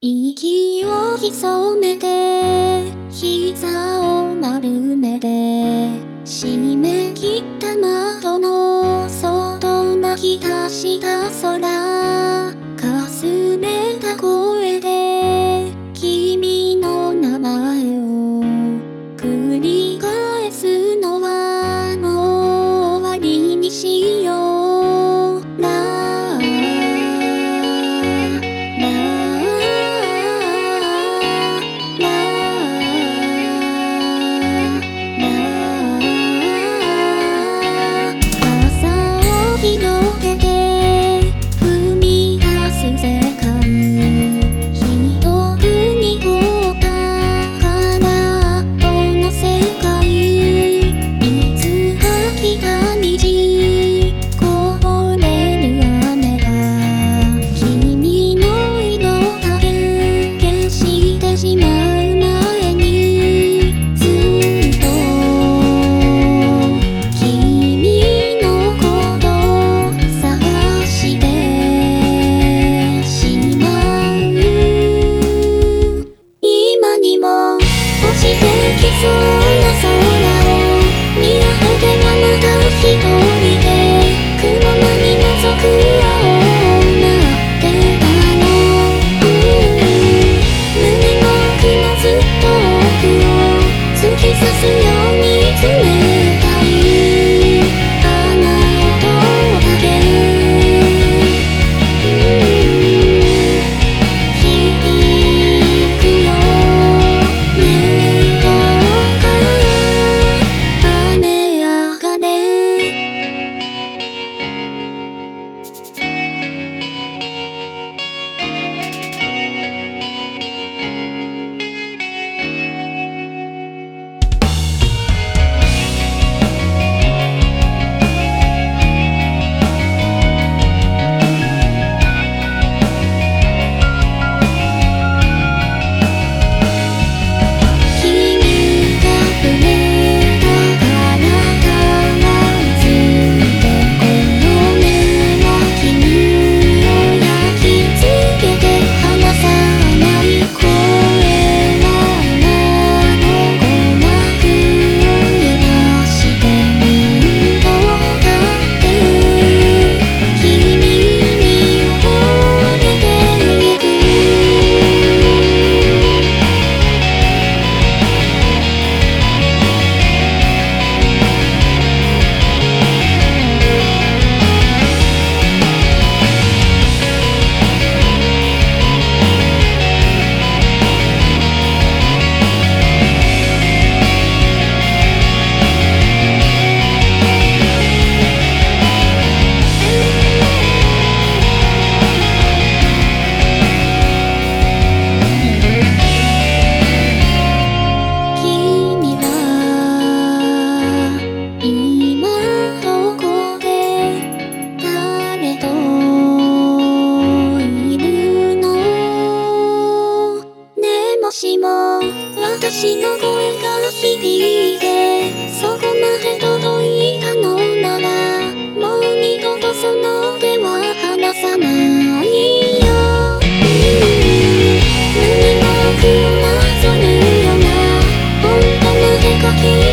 息を潜めて膝を丸めて締め切った窓の外泣き出した空 beautiful 私の声が響いてそこまで届いたのならもう二度とその手は離さないよ。何も困らずによな本当まで書き